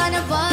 wanna bus.